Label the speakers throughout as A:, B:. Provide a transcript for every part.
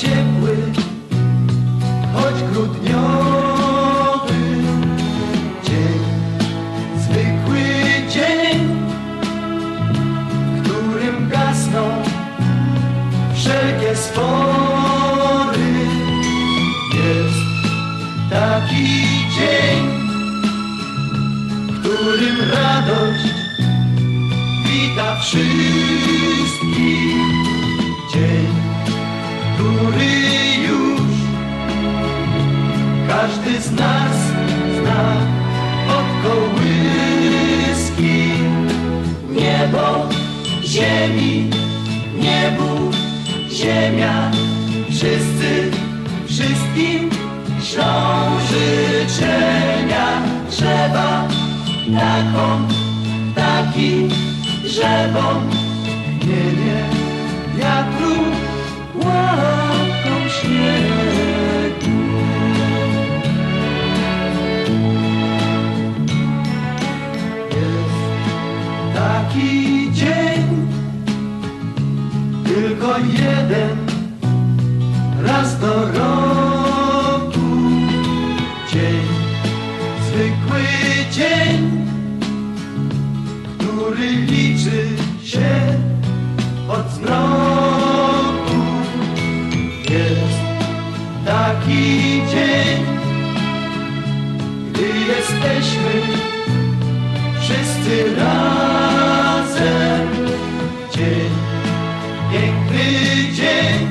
A: ciepły, choć grudniowy dzień, zwykły dzień, w którym gasną wszelkie spory. Jest taki dzień, w którym radość wita wszystkich. Z nas zna od kołyski. Niebo, ziemi, niebu, ziemia, wszyscy, wszystkim ślą życzenia. Drzewa, taką, taki, drzewom, jeden raz do roku. Dzień, zwykły dzień, który liczy się od zmroku. Jest taki dzień, gdy jesteśmy piękny dzień,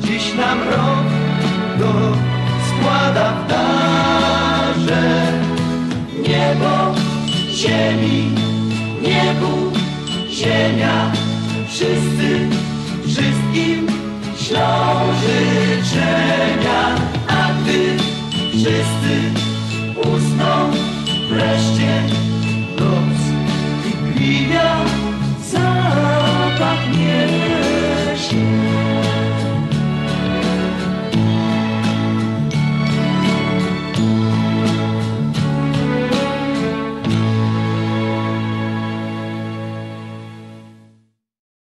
A: dziś nam rok go składa w darze. Niebo, ziemi, niebu, ziemia, wszyscy, wszystkim ślą życzenia, a gdy wszyscy usną wreszcie